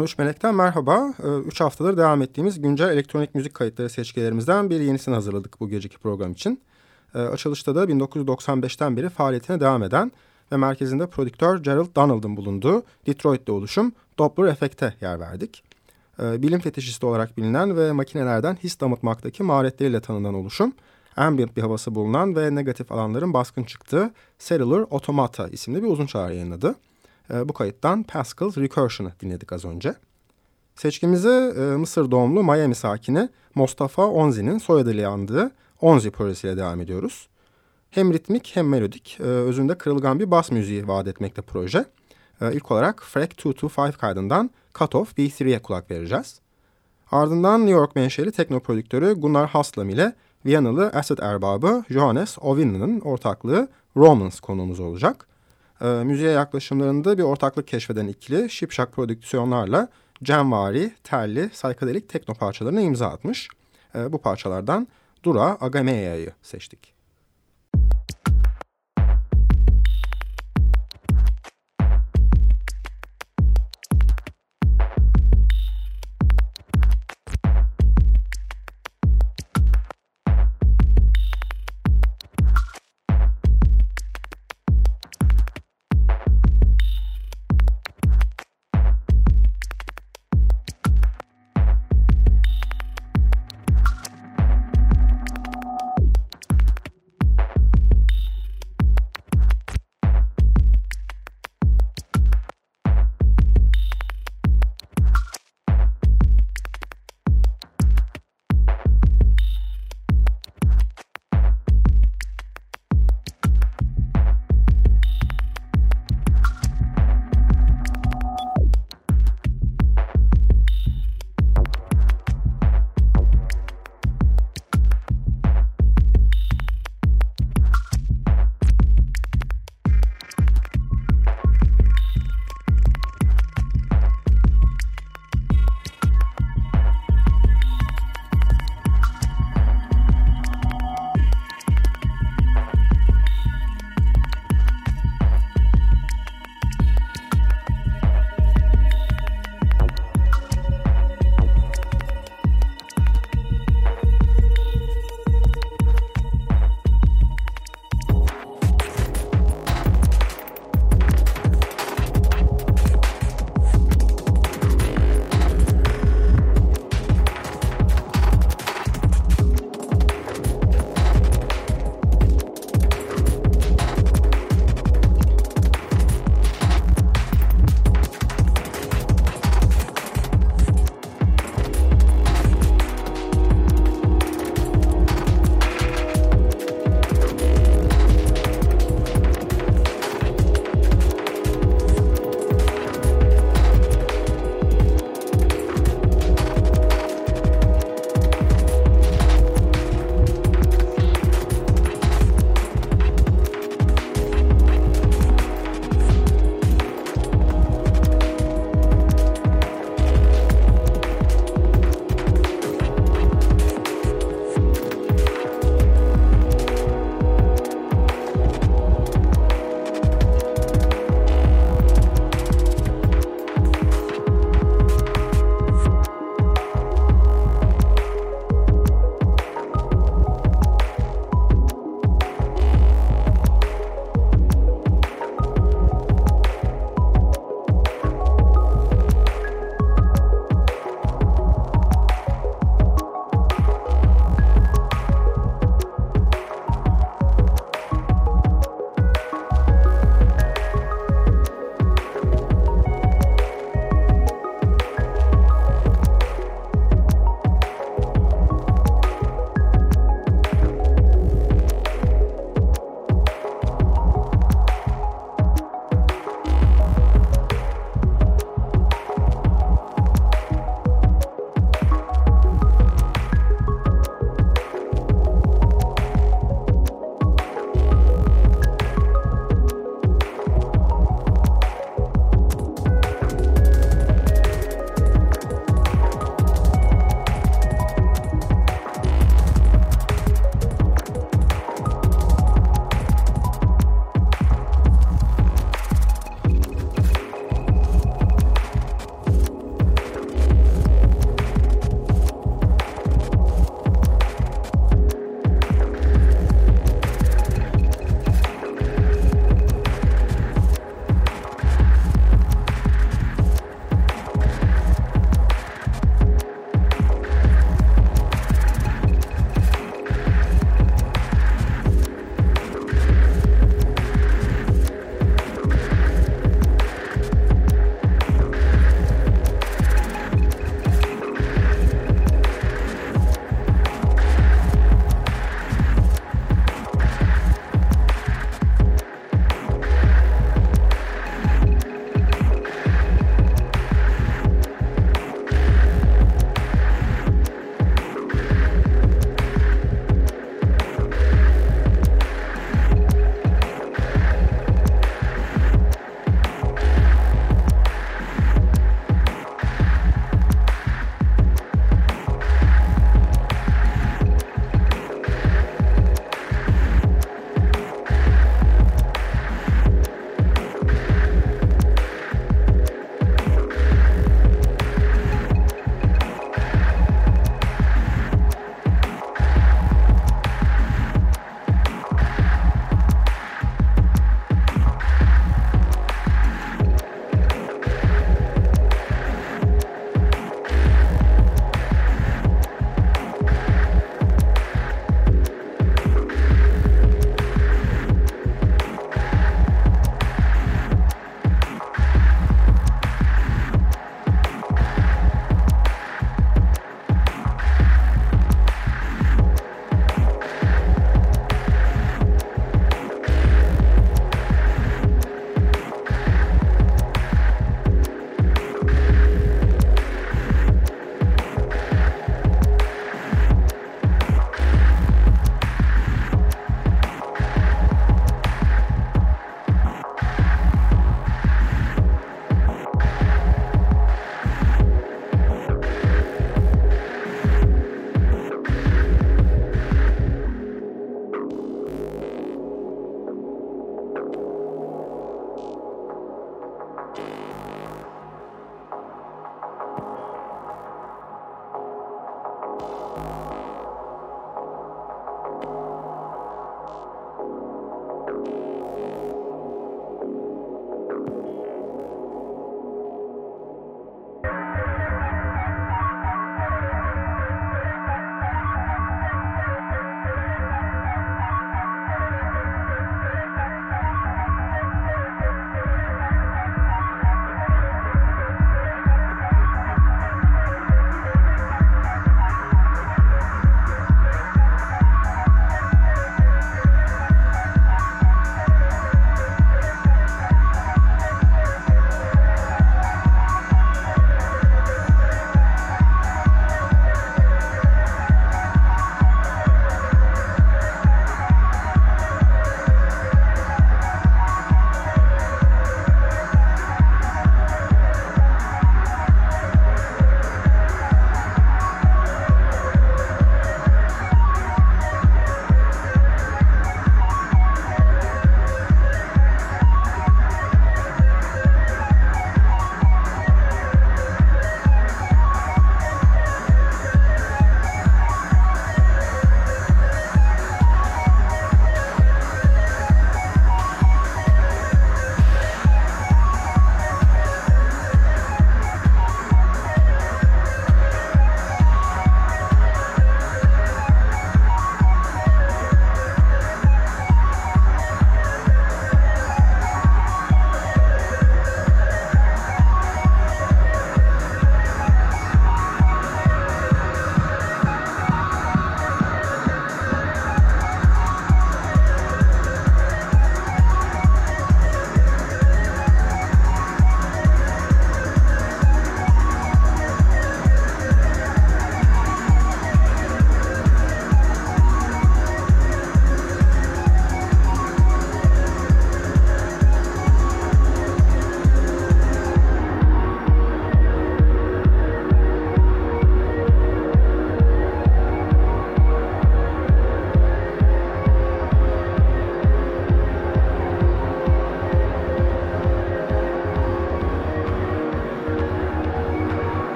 13 Melek'ten merhaba. 3 ee, haftadır devam ettiğimiz güncel elektronik müzik kayıtları seçkilerimizden bir yenisini hazırladık bu geceki program için. Ee, açılışta da 1995'ten beri faaliyetine devam eden ve merkezinde prodüktör Gerald Donald'ın bulunduğu Detroit'te oluşum Doppler Efekt'e yer verdik. Ee, bilim fetişisti olarak bilinen ve makinelerden his damıtmaktaki maharetleriyle tanınan oluşum, ambient bir havası bulunan ve negatif alanların baskın çıktığı Cellular Automata isimli bir uzun çağrı yayınladı. E, bu kayıttan Pascal's Recursion'ı dinledik az önce. Seçkimize e, Mısır doğumlu Miami sakini Mustafa Onzi'nin soyadıyla andığı Onzi projesiyle devam ediyoruz. Hem ritmik hem melodik, e, özünde kırılgan bir bas müziği vaat etmekte proje. E, ilk olarak Freck 225 kaydından Cut Off V3'ye kulak vereceğiz. Ardından New York menşeli tekno prodüktörü Gunnar Haslam ile Viyanalı Acid erbabı Johannes Ovinen'ın ortaklığı Romans konuğumuz olacak e, müziğe yaklaşımlarında bir ortaklık keşfeden ikili şipşak prodüksiyonlarla cemvari, telli, saykadelik tekno parçalarına imza atmış. E, bu parçalardan Dura Agameya'yı seçtik.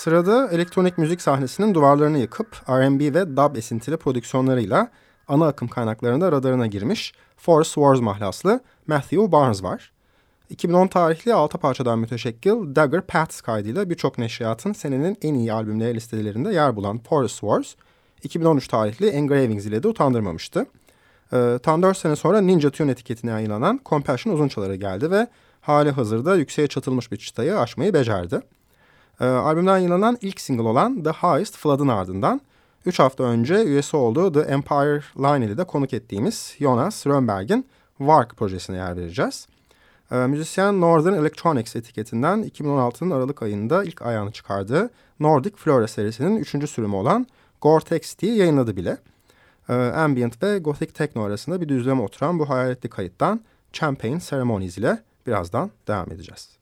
Sırada elektronik müzik sahnesinin duvarlarını yıkıp R&B ve dub esintili prodüksiyonlarıyla ana akım kaynaklarında radarına girmiş Forest Wars mahlaslı Matthew Barnes var. 2010 tarihli 6 parçadan müteşekkil Dagger Paths kaydıyla birçok neşriyatın senenin en iyi albümleri listelerinde yer bulan Forest Wars, 2013 tarihli Engravings ile de utandırmamıştı. Ee, tam 4 sene sonra Ninja Tune etiketine yayınlanan Compassion uzunçaları geldi ve hali hazırda yükseğe çatılmış bir çıtayı aşmayı becerdi. Ee, albümden yayınlanan ilk single olan The Highest Flood'ın ardından 3 hafta önce üyesi olduğu The Empire Line ile de konuk ettiğimiz Jonas Rönnberg'in Wark projesine yer vereceğiz. Ee, müzisyen Northern Electronics etiketinden 2016'nın Aralık ayında ilk ayağını çıkardığı Nordic Flora serisinin 3. sürümü olan Gore-Tex yayınladı bile. Ee, ambient ve Gothic Techno arasında bir düzleme oturan bu hayaletli kayıttan Champagne Ceremonies ile birazdan devam edeceğiz.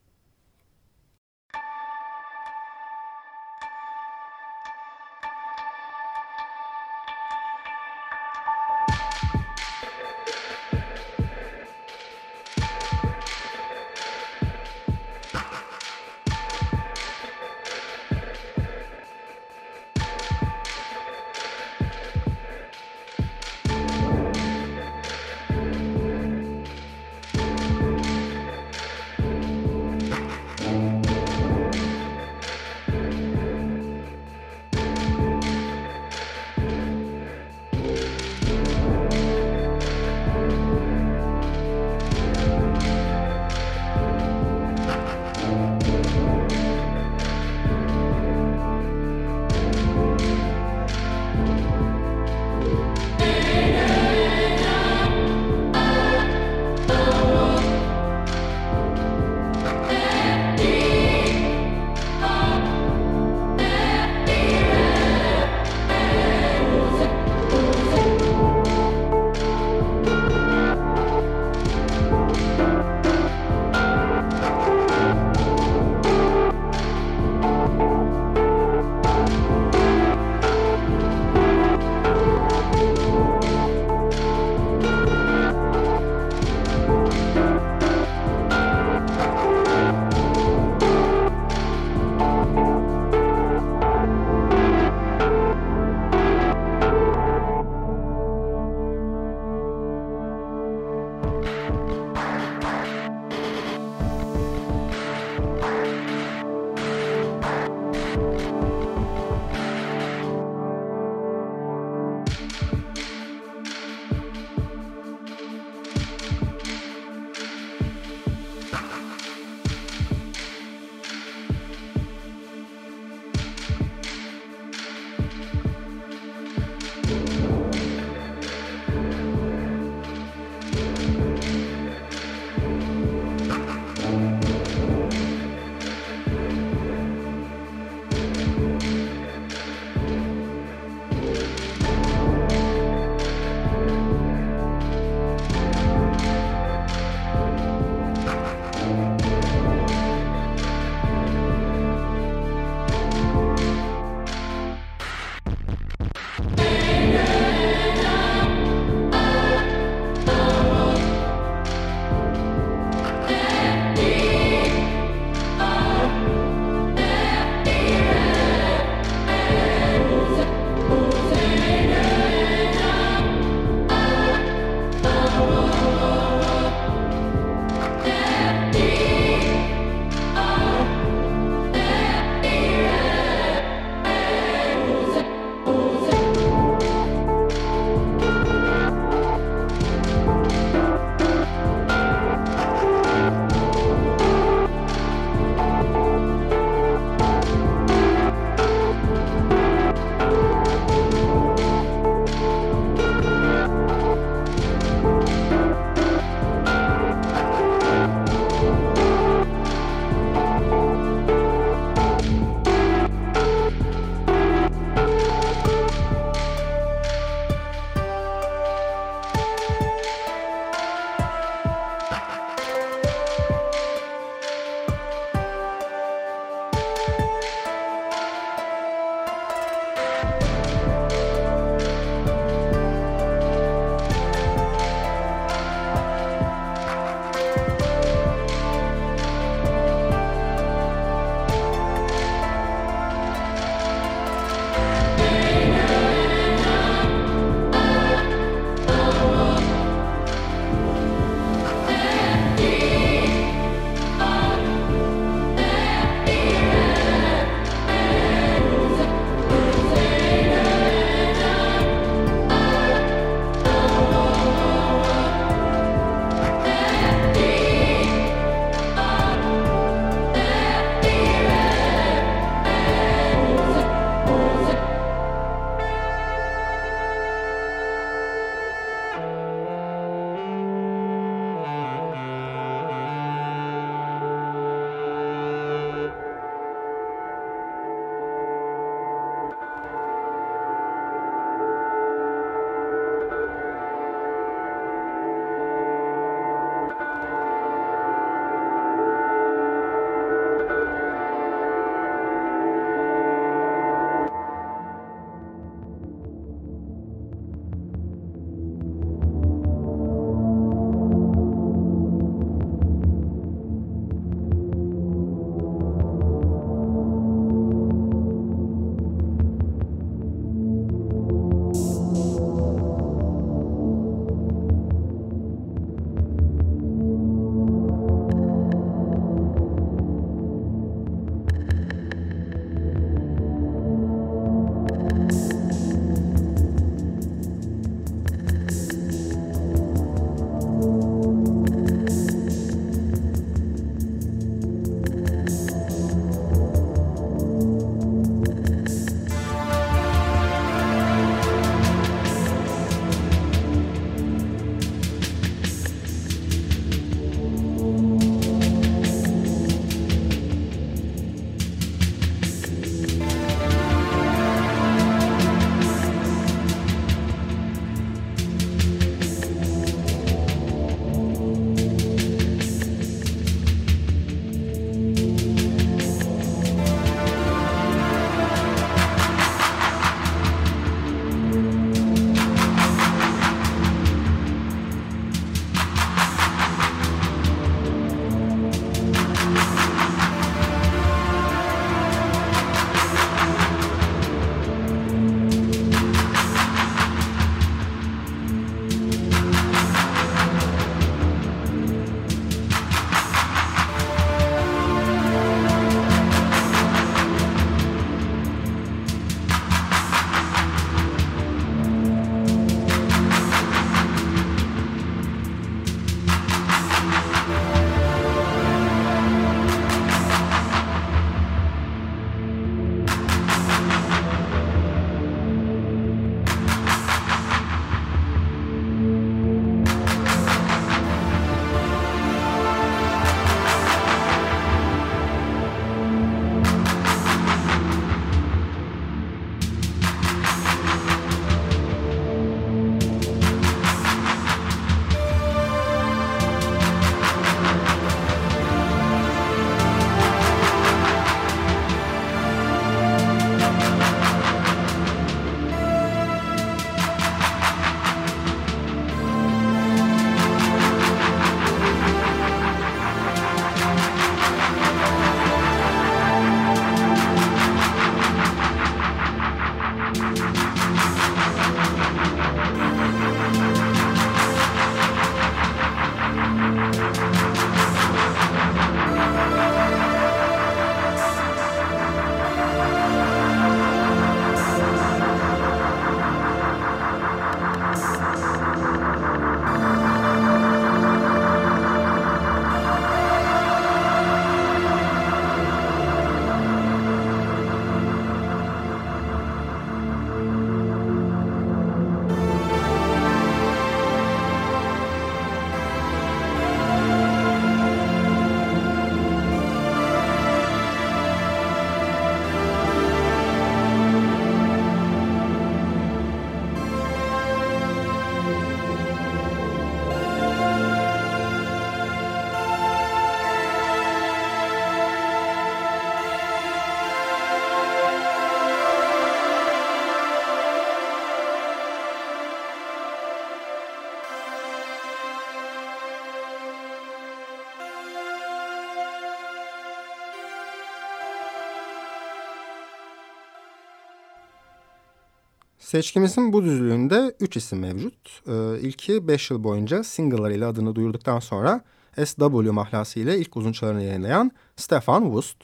Seçkimizin bu düzlüğünde 3 isim mevcut. Ee, ilki 5 yıl boyunca single'larıyla adını duyurduktan sonra SW mahlası ile ilk uzunçalarını yayınlayan Stefan Wust.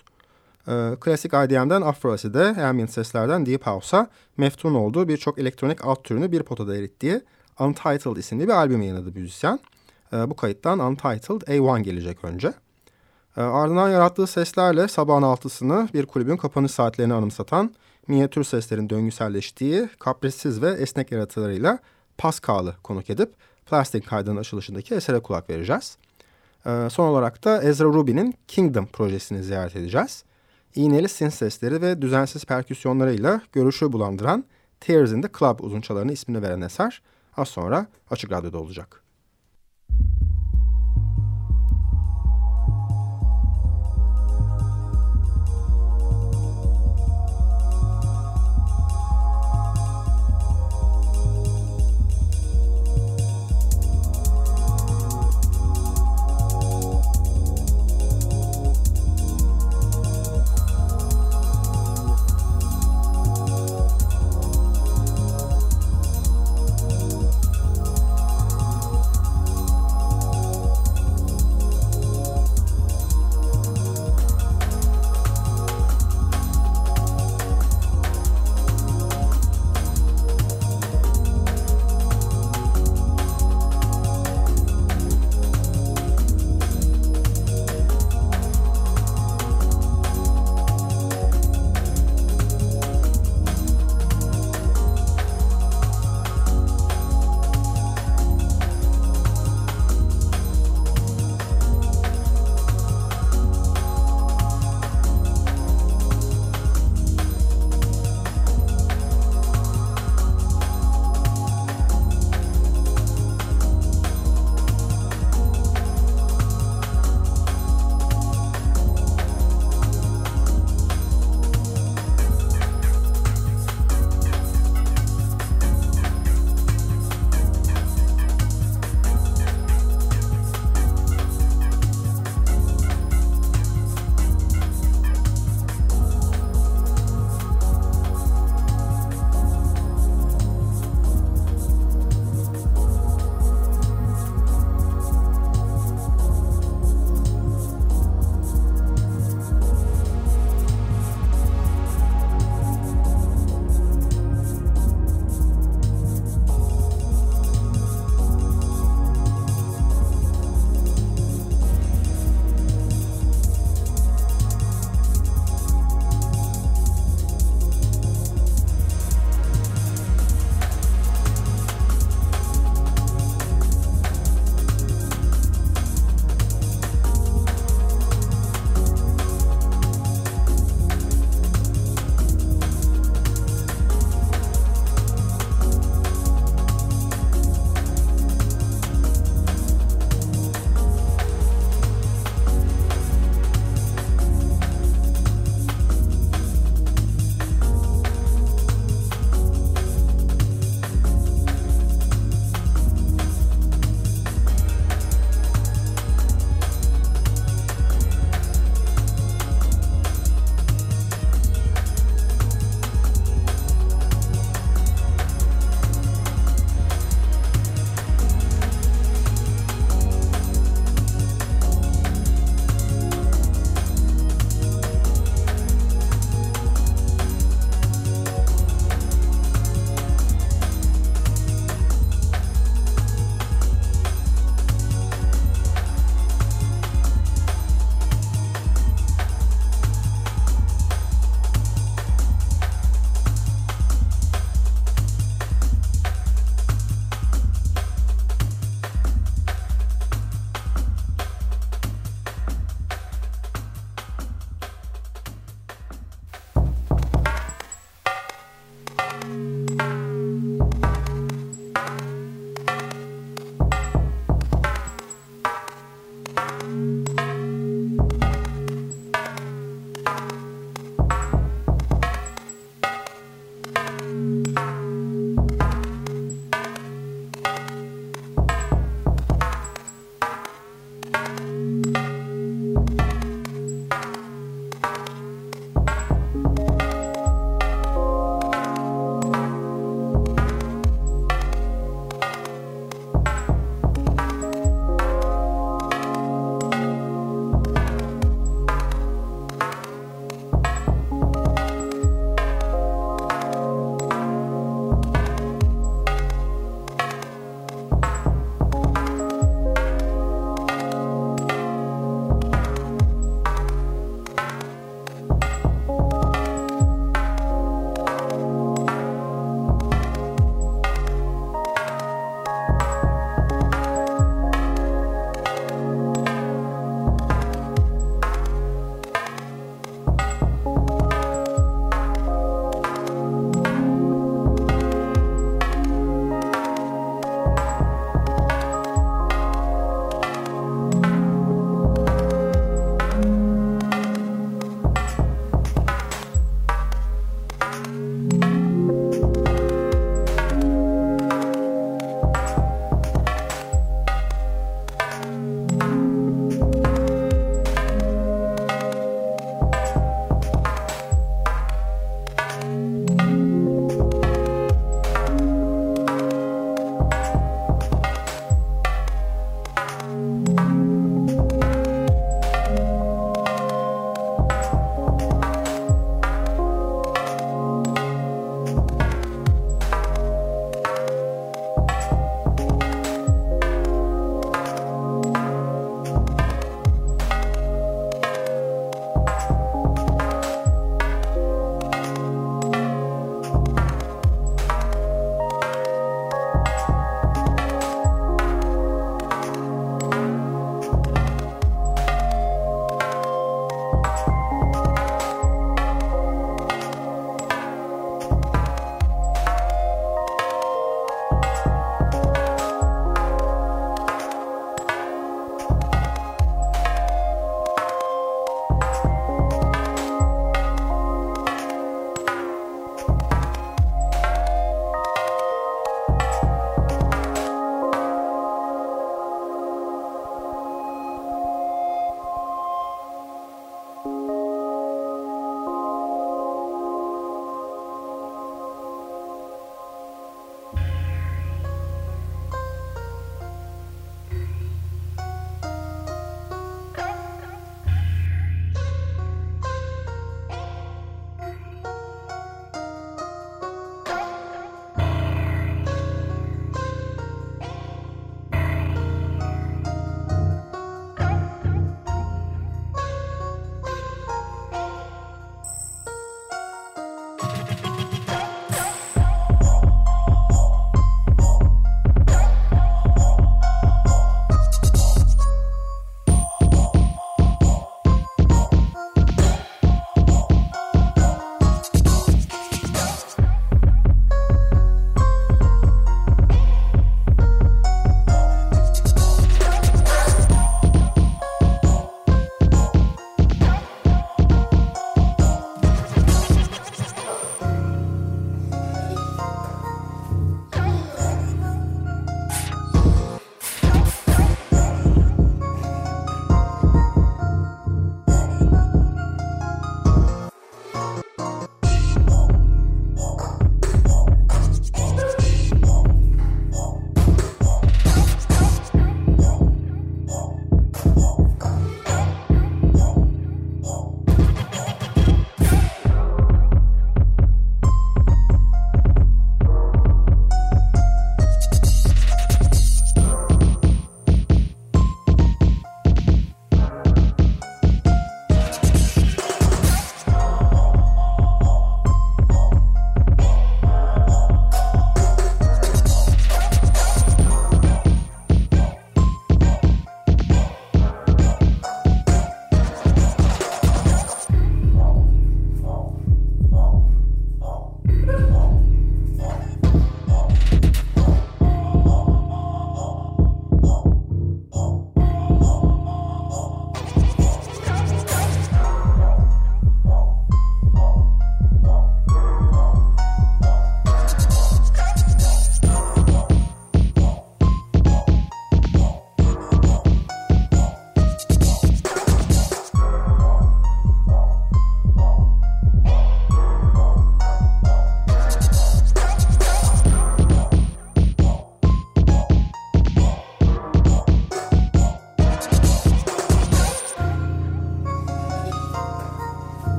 Ee, klasik IDM'den Afro Acid'e, ambient seslerden Deep House'a meftun olduğu birçok elektronik alt türünü bir potada erittiği Untitled isimli bir albüm yayınladı müzisyen. Ee, bu kayıttan Untitled A1 gelecek önce. Ee, ardından yarattığı seslerle sabahın altısını bir kulübün kapanış saatlerini anımsatan minyatür seslerin döngüselleştiği kaprissiz ve esnek yaratılarıyla Pascal'ı konuk edip Plastic kaydının açılışındaki esere kulak vereceğiz. Ee, son olarak da Ezra Rubin'in Kingdom projesini ziyaret edeceğiz. İğneli synth sesleri ve düzensiz perküsyonlarıyla görüşü bulandıran Tears in the Club uzunçalarına ismini veren eser az sonra Açık Radyo'da olacak.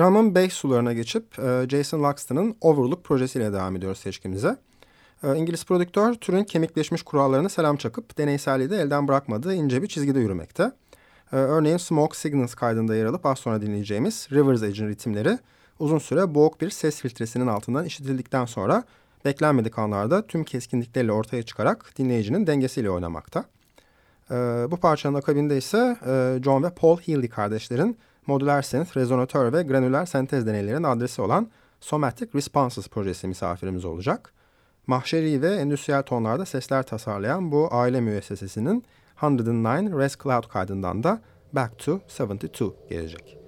Drum'ın bass sularına geçip e, Jason Luxton'ın Overlook projesiyle devam ediyoruz seçkimize. E, İngiliz prodüktör türün kemikleşmiş kurallarını selam çakıp deneyselliği de elden bırakmadığı ince bir çizgide yürümekte. E, örneğin Smoke Signals kaydında yer alıp az sonra dinleyeceğimiz River's Edge'in ritimleri uzun süre boğuk bir ses filtresinin altından işitildikten sonra beklenmedik anlarda tüm keskinlikleriyle ortaya çıkarak dinleyicinin dengesiyle oynamakta. E, bu parçanın akabinde ise e, John ve Paul Healy kardeşlerin modüler synth, rezonatör ve granüler sentez deneylerinin adresi olan Somatic Responses projesi misafirimiz olacak. Mahşeri ve endüstriyel tonlarda sesler tasarlayan bu aile müessesesinin 109 Res Cloud kaydından da Back to 72 gelecek.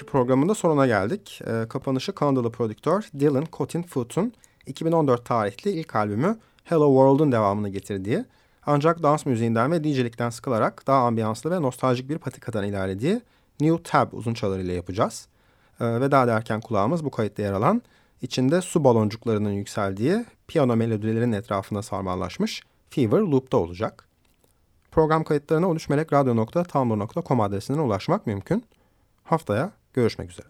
Bu geceki programın da sonuna geldik. E, kapanışı Kanadalı prodüktör Dylan Cotin Foot'un 2014 tarihli ilk albümü Hello World'un devamını getirdiği ancak dans müziğinden ve DJ'likten sıkılarak daha ambiyanslı ve nostaljik bir patikadan ilerlediği New Tab uzun çalarıyla yapacağız. E, veda derken kulağımız bu kayıtta yer alan içinde su baloncuklarının yükseldiği piyano melodilerinin etrafında sarmallaşmış Fever Loop'ta olacak. Program kayıtlarına 13melekradyo.tumblr.com adresinden ulaşmak mümkün. Haftaya Görüşmek üzere.